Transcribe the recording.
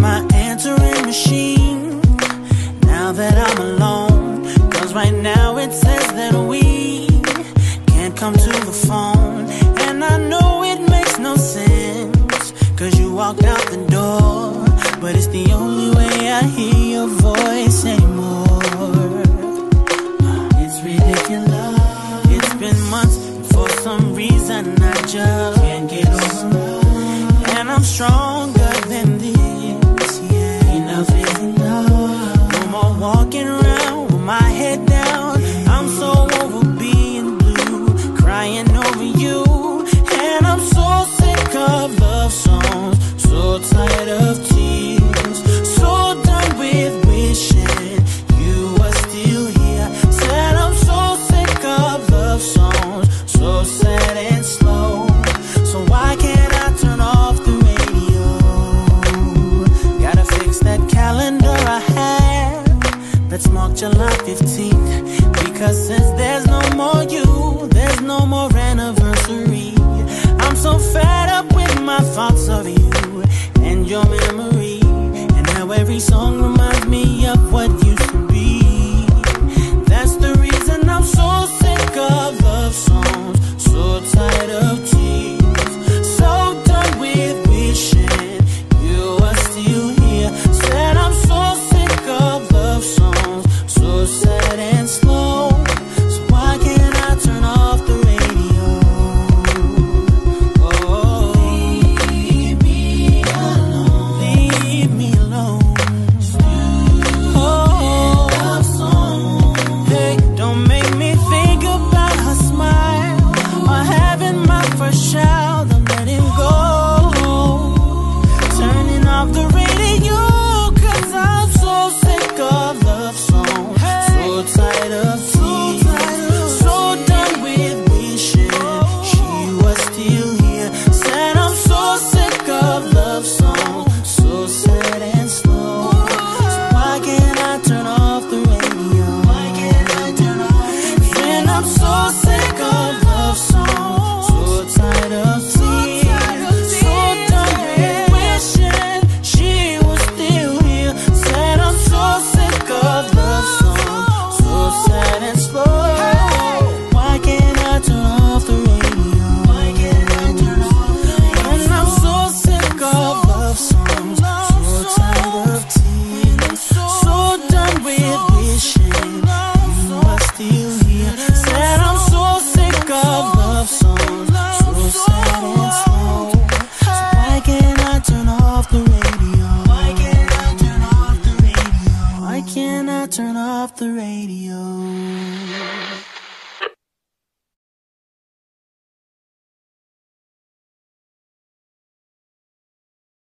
my answering machine now that I'm alone. Cause right now it says that we can't come to the phone. And I know it makes no sense. Cause you walked out the door. But it's the only way I hear your voice anymore. It's ridiculous. It's been months. For some reason, I just can't get over. And I'm strong. around with my head down. I'm so overwhelmed. July 15th because since worship. off the radio.